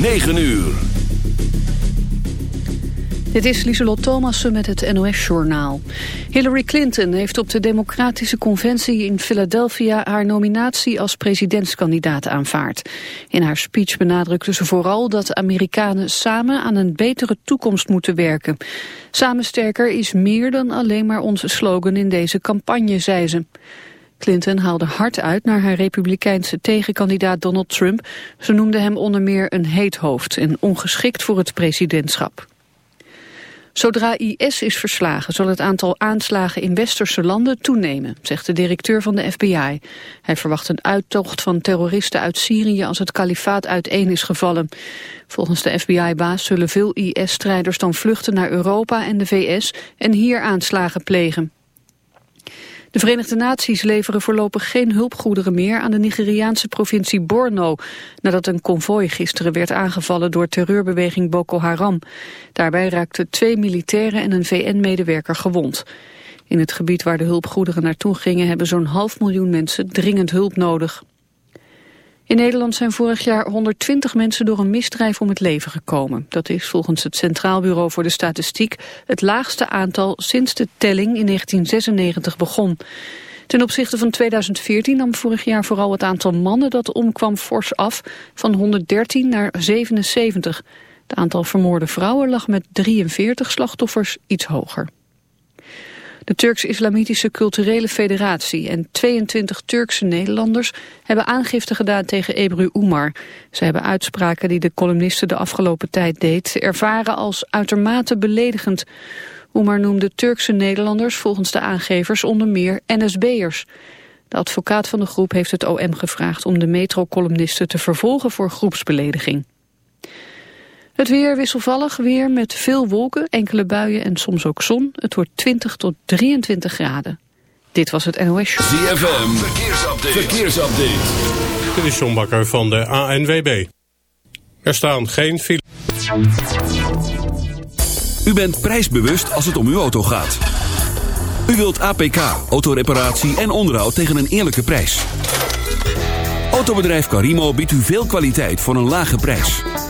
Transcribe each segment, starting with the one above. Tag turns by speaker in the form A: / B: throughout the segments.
A: 9 uur.
B: Dit is Lieselot Thomassen met het NOS-journaal. Hillary Clinton heeft op de Democratische Conventie in Philadelphia... haar nominatie als presidentskandidaat aanvaard. In haar speech benadrukte ze vooral dat Amerikanen samen... aan een betere toekomst moeten werken. Samen sterker is meer dan alleen maar onze slogan in deze campagne, zei ze. Clinton haalde hard uit naar haar republikeinse tegenkandidaat Donald Trump. Ze noemde hem onder meer een heet hoofd en ongeschikt voor het presidentschap. Zodra IS is verslagen zal het aantal aanslagen in westerse landen toenemen, zegt de directeur van de FBI. Hij verwacht een uittocht van terroristen uit Syrië als het kalifaat uiteen is gevallen. Volgens de FBI-baas zullen veel IS-strijders dan vluchten naar Europa en de VS en hier aanslagen plegen. De Verenigde Naties leveren voorlopig geen hulpgoederen meer aan de Nigeriaanse provincie Borno, nadat een konvooi gisteren werd aangevallen door terreurbeweging Boko Haram. Daarbij raakten twee militairen en een VN-medewerker gewond. In het gebied waar de hulpgoederen naartoe gingen hebben zo'n half miljoen mensen dringend hulp nodig. In Nederland zijn vorig jaar 120 mensen door een misdrijf om het leven gekomen. Dat is volgens het Centraal Bureau voor de Statistiek het laagste aantal sinds de telling in 1996 begon. Ten opzichte van 2014 nam vorig jaar vooral het aantal mannen dat omkwam fors af van 113 naar 77. Het aantal vermoorde vrouwen lag met 43 slachtoffers iets hoger. De Turks-Islamitische Culturele Federatie en 22 Turkse Nederlanders hebben aangifte gedaan tegen Ebru Umar. Ze hebben uitspraken die de columniste de afgelopen tijd deed ervaren als uitermate beledigend. Umar noemde Turkse Nederlanders volgens de aangevers onder meer NSB'ers. De advocaat van de groep heeft het OM gevraagd om de metro-columnisten te vervolgen voor groepsbelediging. Het weer wisselvallig, weer met veel wolken, enkele buien en soms ook zon. Het wordt 20 tot 23 graden. Dit was het NOS Show.
A: ZFM, verkeersupdate. verkeersupdate.
C: Dit is John Bakker van de ANWB. Er staan geen files.
A: U bent prijsbewust als het om uw auto gaat. U wilt APK, autoreparatie en onderhoud tegen een eerlijke prijs. Autobedrijf Carimo biedt u veel kwaliteit voor een lage prijs.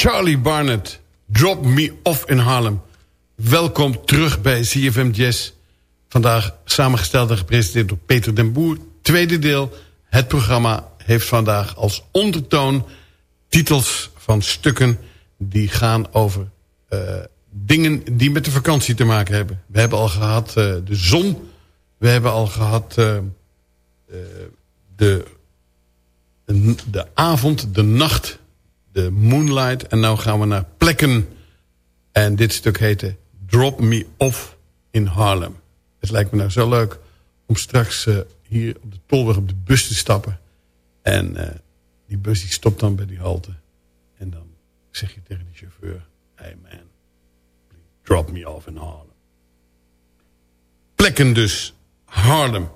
D: Charlie Barnett, Drop Me Off in Harlem. Welkom terug bij CFM Jazz. Vandaag samengesteld en gepresenteerd door Peter den Boer. Tweede deel. Het programma heeft vandaag als ondertoon titels van stukken... die gaan over uh, dingen die met de vakantie te maken hebben. We hebben al gehad uh, de zon. We hebben al gehad uh, de, de avond, de nacht de Moonlight. En nu gaan we naar plekken. En dit stuk heette Drop Me Off in Harlem. Het lijkt me nou zo leuk om straks uh, hier op de tolweg op de bus te stappen. En uh, die bus die stopt dan bij die halte. En dan zeg je tegen de chauffeur... Hey man, drop me off in Harlem. Plekken dus. Harlem.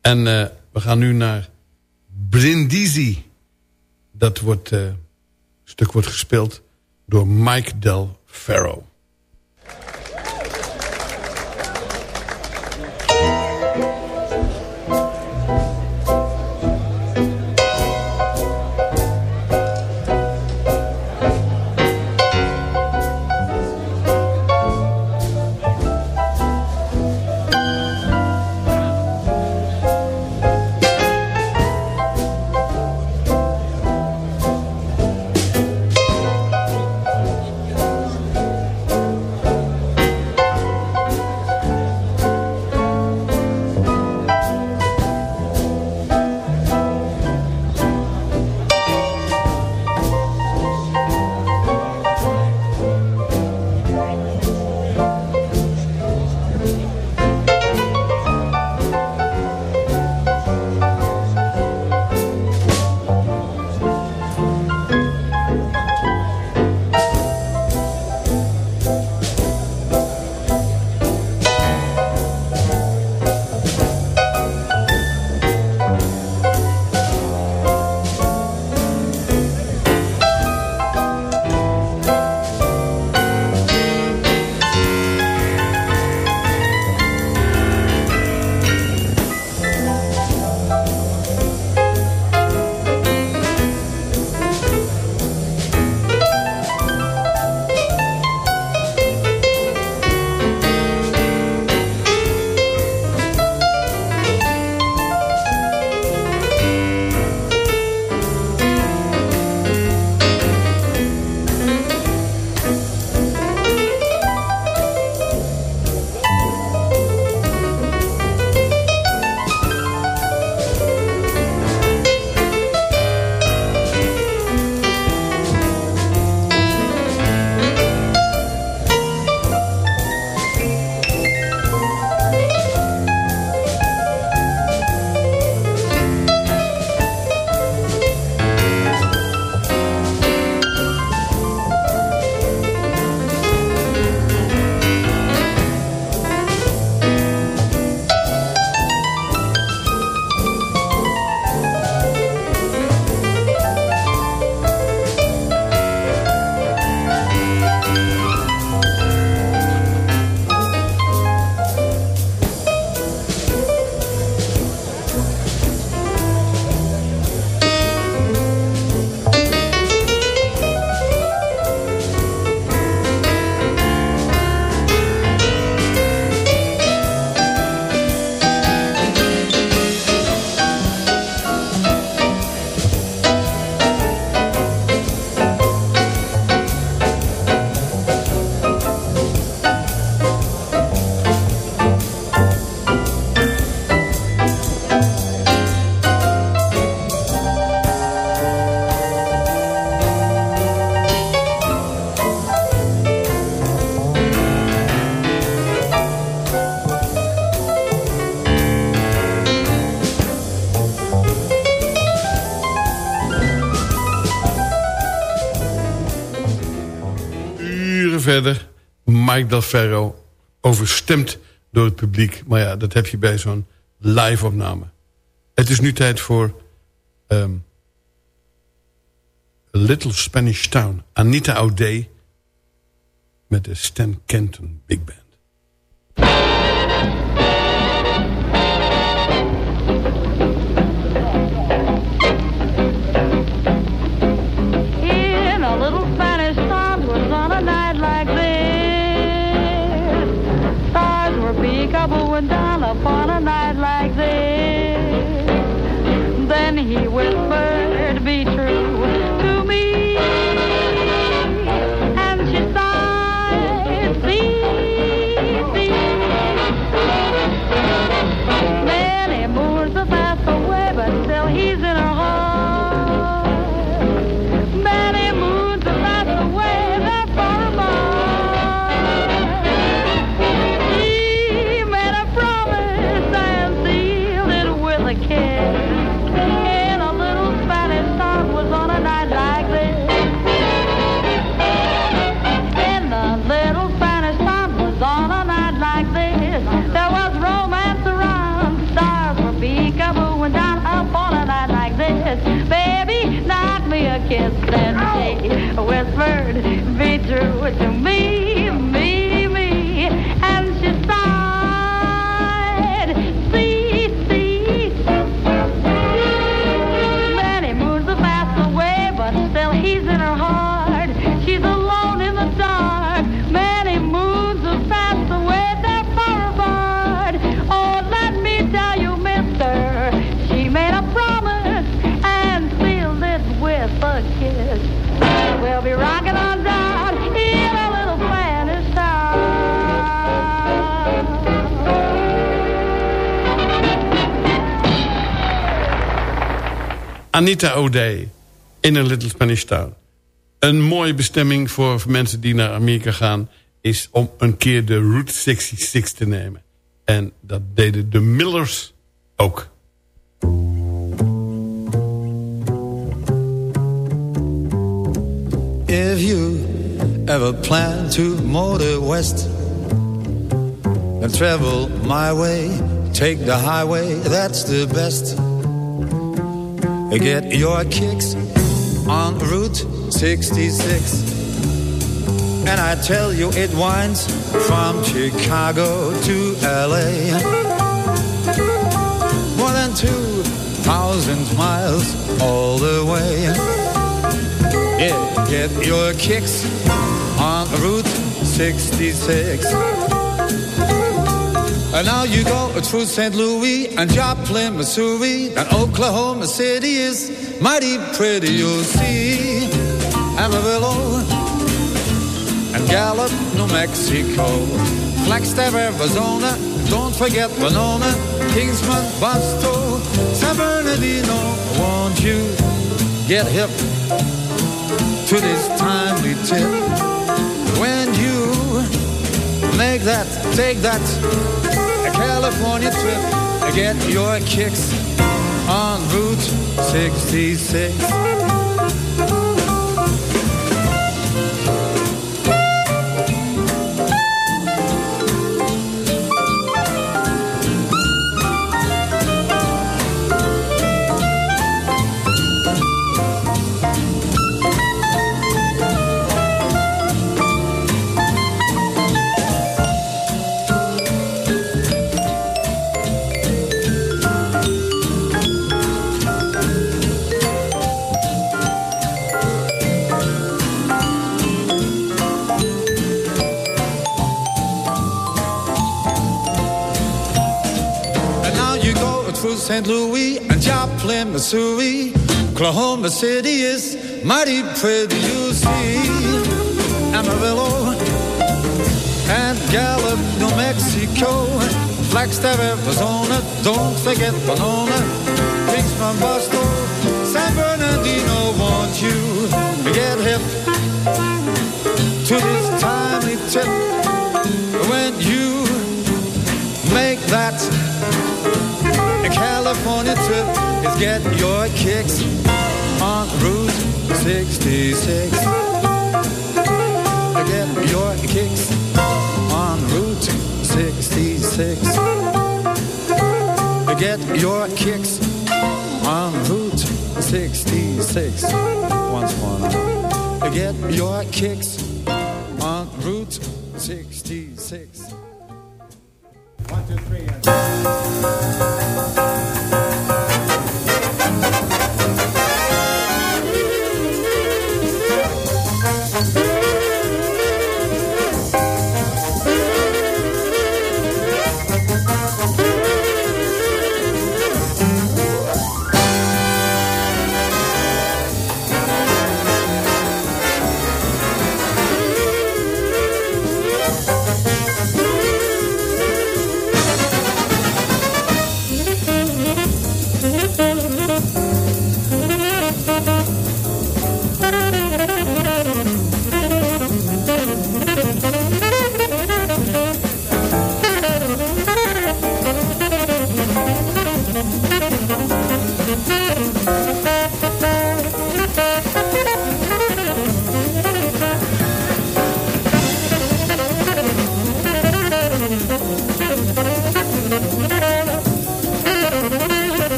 D: En uh, we gaan nu naar Brindisi. Dat wordt stuk wordt gespeeld door Mike Del Ferro. Mike Del Ferro, overstemd door het publiek. Maar ja, dat heb je bij zo'n live opname. Het is nu tijd voor... Um, Little Spanish Town. Anita O'Day met de Stan Kenton Big Band.
E: Whispered, be true to
D: Anita O'Day in een Little Spanish Town. Een mooie bestemming voor mensen die naar Amerika gaan... is om een keer de Route 66 te nemen. En dat deden de Millers ook.
F: If you ever plan to motor west and travel my way, take the highway, that's the best. Get your kicks on Route 66. And I tell you, it winds from Chicago to LA. More than 2,000 miles all the way. Yeah, get your kicks on Route 66. And now you go through St. Louis and Joplin, Missouri, and Oklahoma City is mighty pretty, you'll see. Amarillo and Gallup, New Mexico, Flagstaff, Arizona, don't forget Winona, Kingsman, Boston, San Bernardino, won't you get hip to this timely tip? When you make that, take that, California trip, get your kicks on Route 66. St. Louis and Joplin, Missouri. Oklahoma City is mighty pretty, you see. Amarillo and Gallup, New Mexico. Flagstaff, Arizona, don't forget Winona. Kings from Boston, San Bernardino, won't you get hip to this timely tip when you make that California trip is get your kicks on Route 66. Get your kicks on Route 66. Get your kicks on Route 66. Once more now. Get your kicks on Route 66. One, two, three, and...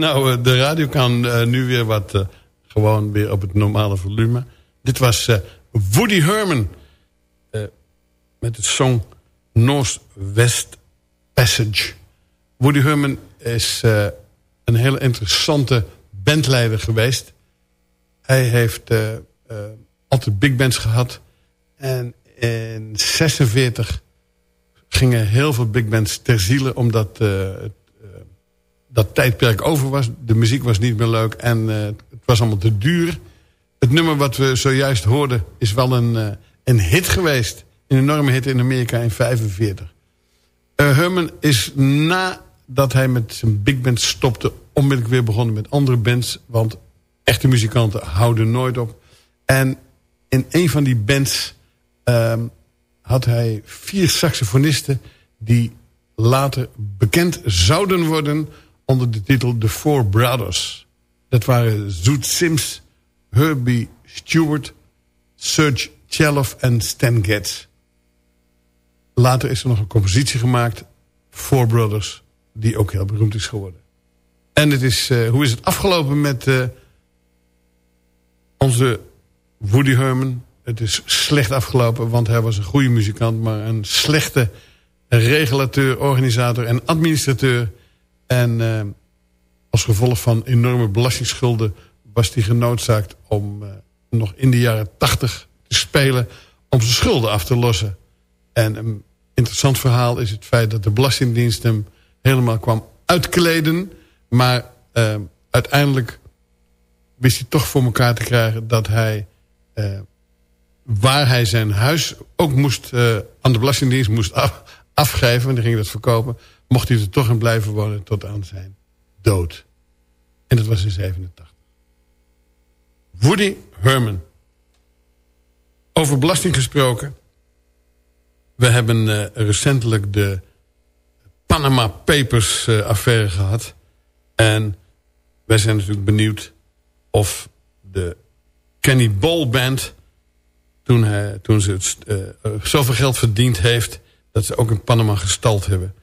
D: Nou, eh, de radio kan eh, nu weer wat eh, gewoon weer op het normale volume. Dit was Woody Herman met het song Northwest Passage. Woody Herman is een hele interessante bandleider geweest. Hij heeft altijd big bands gehad. En in 46 gingen heel veel big bands ter ziele... omdat het, dat tijdperk over was. De muziek was niet meer leuk en eh, het was allemaal te duur. Het nummer wat we zojuist hoorden is wel een, eh, een hit geweest. Een enorme hit in Amerika in 45. Eh, Herman is nadat hij met zijn big band stopte... onmiddellijk weer begonnen met andere bands. Want echte muzikanten houden nooit op. En in een van die bands ehm, had hij vier saxofonisten... die later bekend zouden worden onder de titel The Four Brothers. Dat waren Zoet Sims, Herbie Stewart, Serge Cheloff en Stan Getz. Later is er nog een compositie gemaakt, Four Brothers, die ook heel beroemd is geworden. En het is, eh, hoe is het afgelopen met eh, onze Woody Herman? Het is slecht afgelopen, want hij was een goede muzikant... maar een slechte regulateur, organisator en administrateur. En eh, als gevolg van enorme belastingsschulden... was hij genoodzaakt om eh, nog in de jaren tachtig te spelen... om zijn schulden af te lossen. En een interessant verhaal is het feit dat de Belastingdienst hem helemaal kwam uitkleden. Maar eh, uiteindelijk wist hij toch voor elkaar te krijgen dat hij... waar hij zijn huis ook moest, aan de Belastingdienst moest af, afgeven... en dan ging dat verkopen... mocht hij er toch in blijven wonen tot aan zijn dood. En dat was in 87. Woody Herman. Over belasting gesproken. We hebben eh, recentelijk de Panama Papers eh, affaire gehad. En wij zijn natuurlijk benieuwd of de Kenny Ball Band... toen, toen ze eh, zoveel geld verdiend heeft... dat ze ook in Panama gestald hebben.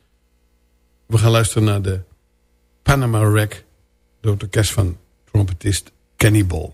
D: We gaan luisteren naar de Panama Rack... door het orkest van trompetist Kenny Ball.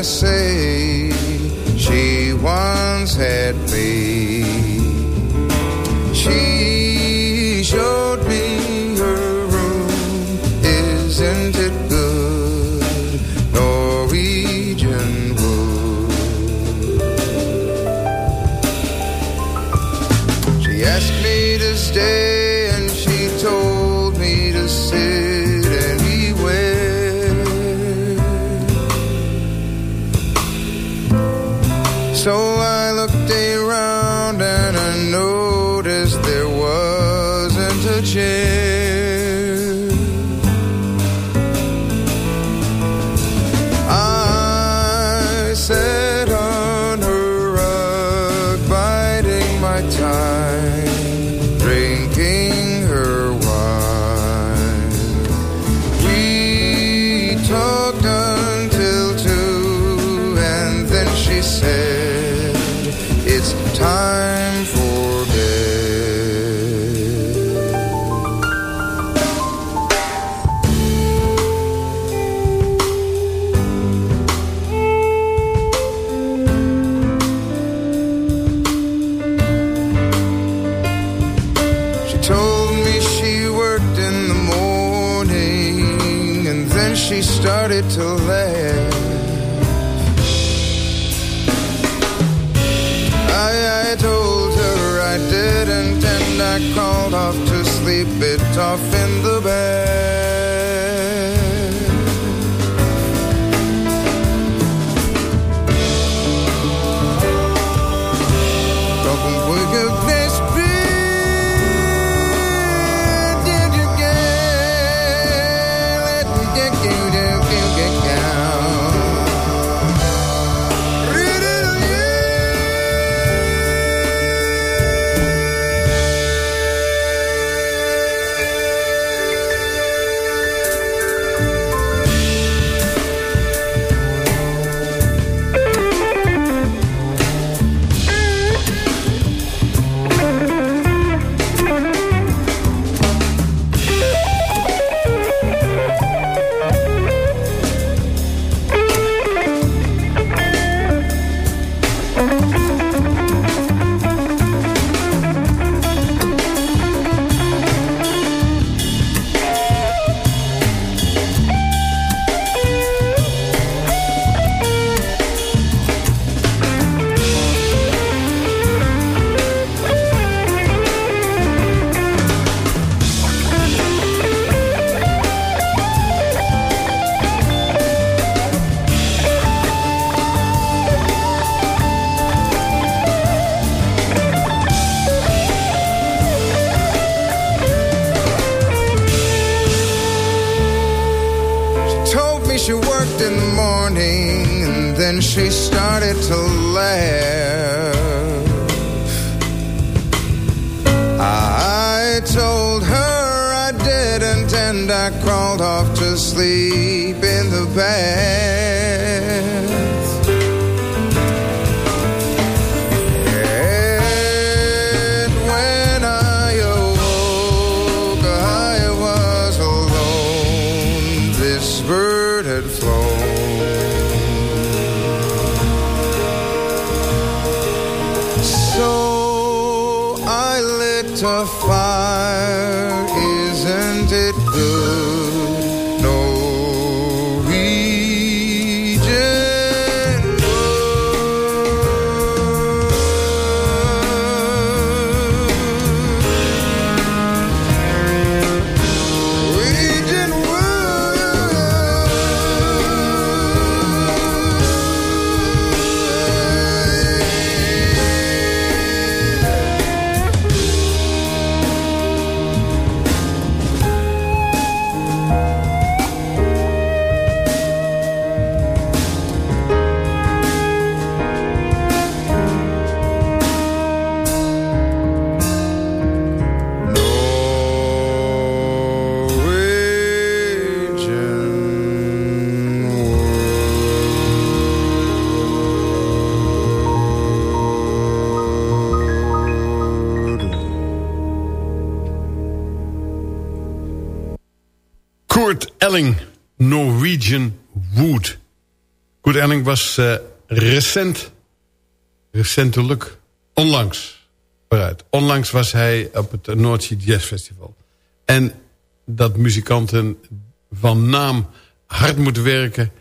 G: myself far. Was
D: uh, recent, recentelijk, onlangs, vooruit. Onlangs was hij op het Noordzee Jazz Festival. En dat muzikanten van naam hard moeten werken...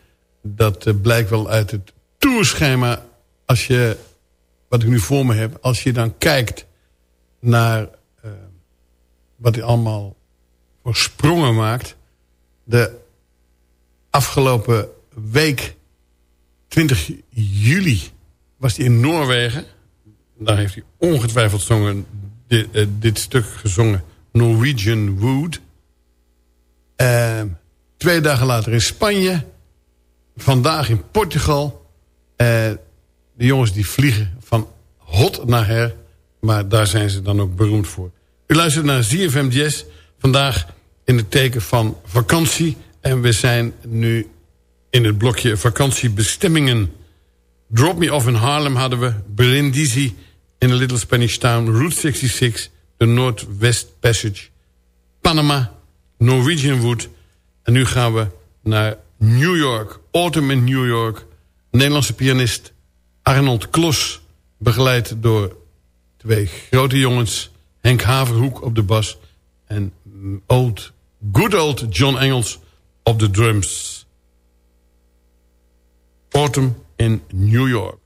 D: dat uh, blijkt wel uit het tourschema. Als je, wat ik nu voor me heb... als je dan kijkt naar uh, wat hij allemaal voor sprongen maakt... de afgelopen week, 20 juli, was hij in Noorwegen. Daar heeft hij ongetwijfeld zongen, dit, uh, dit stuk gezongen. Norwegian Wood. Uh, twee dagen later in Spanje. Vandaag in Portugal. Uh, de jongens die vliegen van hot naar her. Maar daar zijn ze dan ook beroemd voor. U luistert naar ZFM Jazz. Vandaag in het teken van vakantie. En we zijn nu in het blokje vakantiebestemmingen. Drop Me Off in Harlem hadden we. Brindisi in a Little Spanish Town. Route 66. De Northwest Passage. Panama. Norwegian Wood. En nu gaan we naar New York. Autumn in New York. Nederlandse pianist Arnold Klos. Begeleid door twee grote jongens. Henk Haverhoek op de bas. En old, good old John Engels op de drums. Autumn in New York.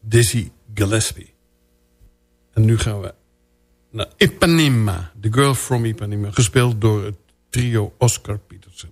D: Dizzy Gillespie. En nu gaan we naar Ipanema. The Girl from Ipanema. Gespeeld door het trio Oscar Peterson.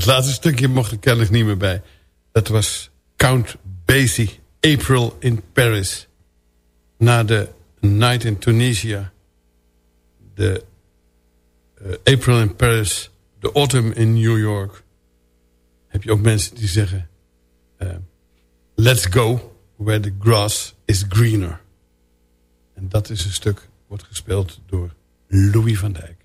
D: Dat laatste stukje mocht er kennelijk niet meer bij. Dat was Count Basie, April in Paris. Na de Night in Tunisia. De uh, April in Paris. De Autumn in New York. Heb je ook mensen die zeggen... Uh, let's go where the grass is greener. En dat is een stuk, wordt gespeeld door Louis van Dijk.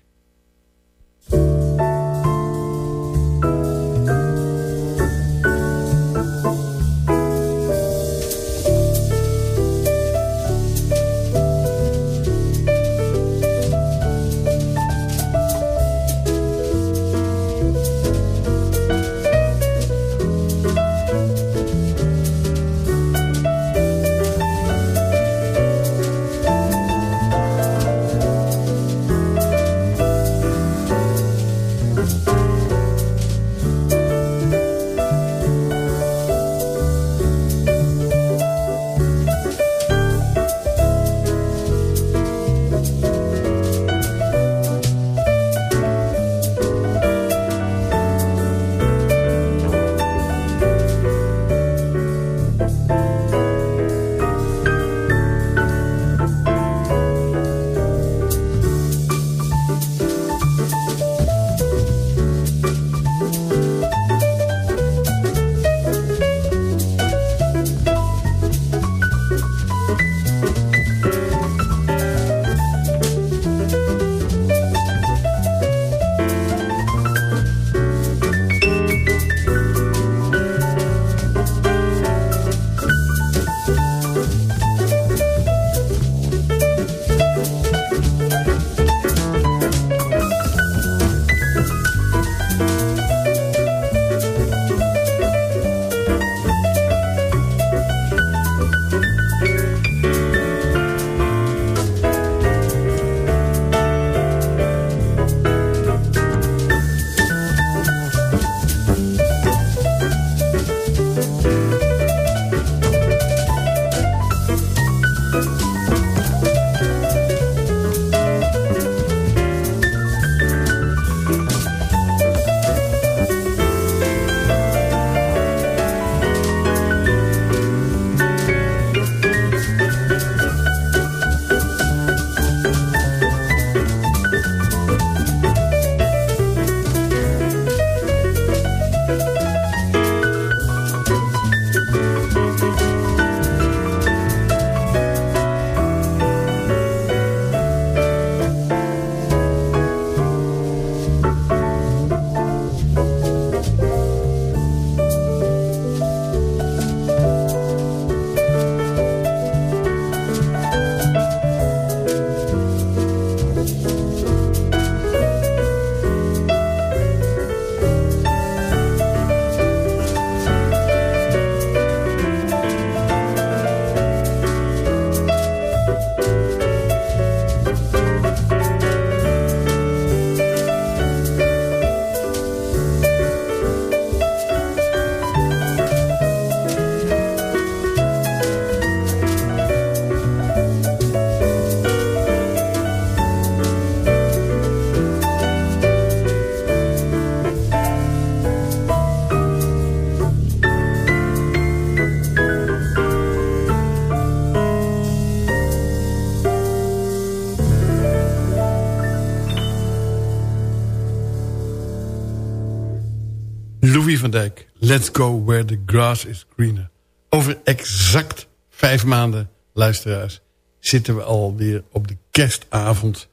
D: Let's go where the grass is greener. Over exact vijf maanden, luisteraars... zitten we alweer op de kerstavond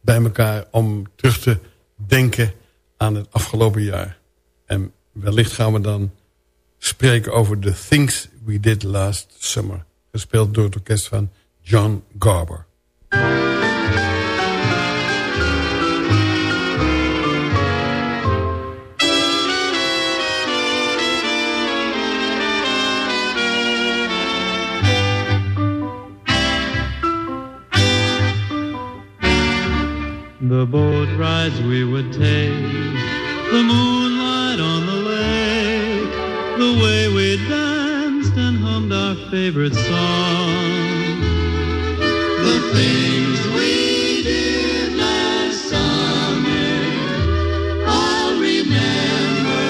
D: bij elkaar... om terug te denken aan het afgelopen jaar. En wellicht gaan we dan spreken over The Things We Did Last Summer. Gespeeld door het orkest van John Garber.
H: The boat rides we would take, the moonlight on the lake, the way we danced and hummed our favorite song. The things we did last summer, I'll remember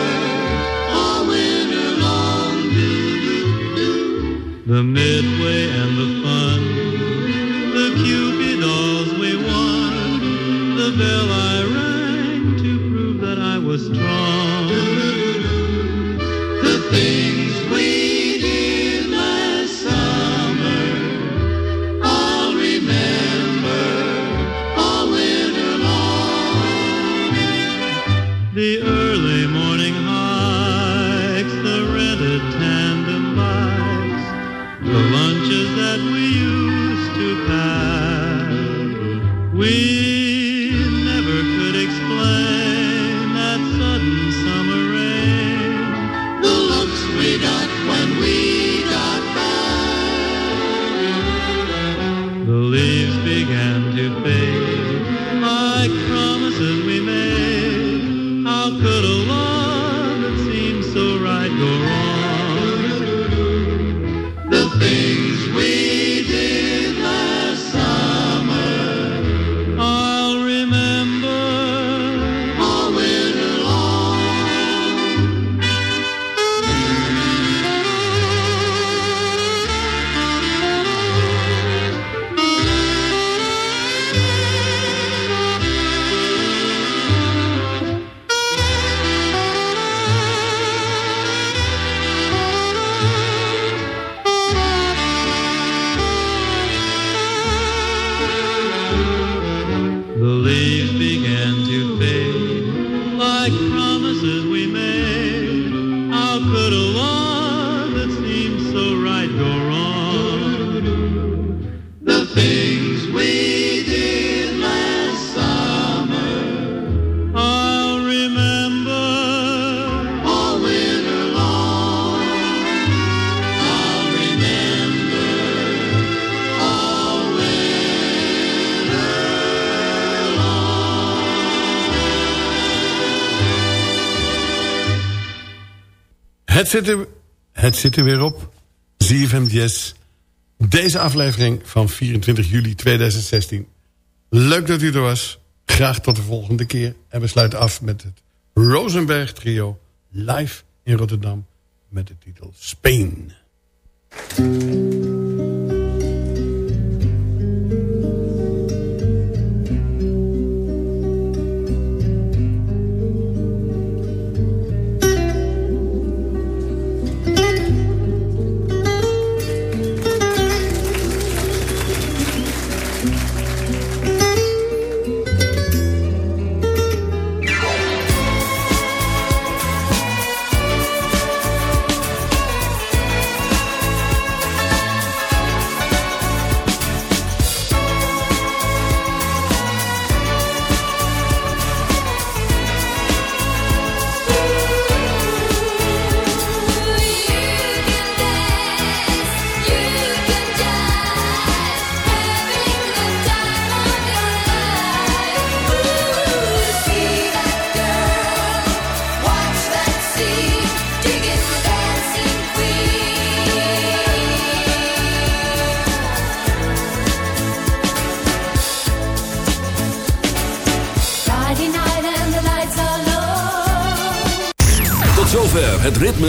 H: all winter long. The midway and the was strong. The things
D: Het zit, er, het zit er weer op. ZFM. Deze aflevering van 24 juli 2016. Leuk dat u er was. Graag tot de volgende keer. En we sluiten af met het Rosenberg trio. Live in Rotterdam. Met de titel Spain.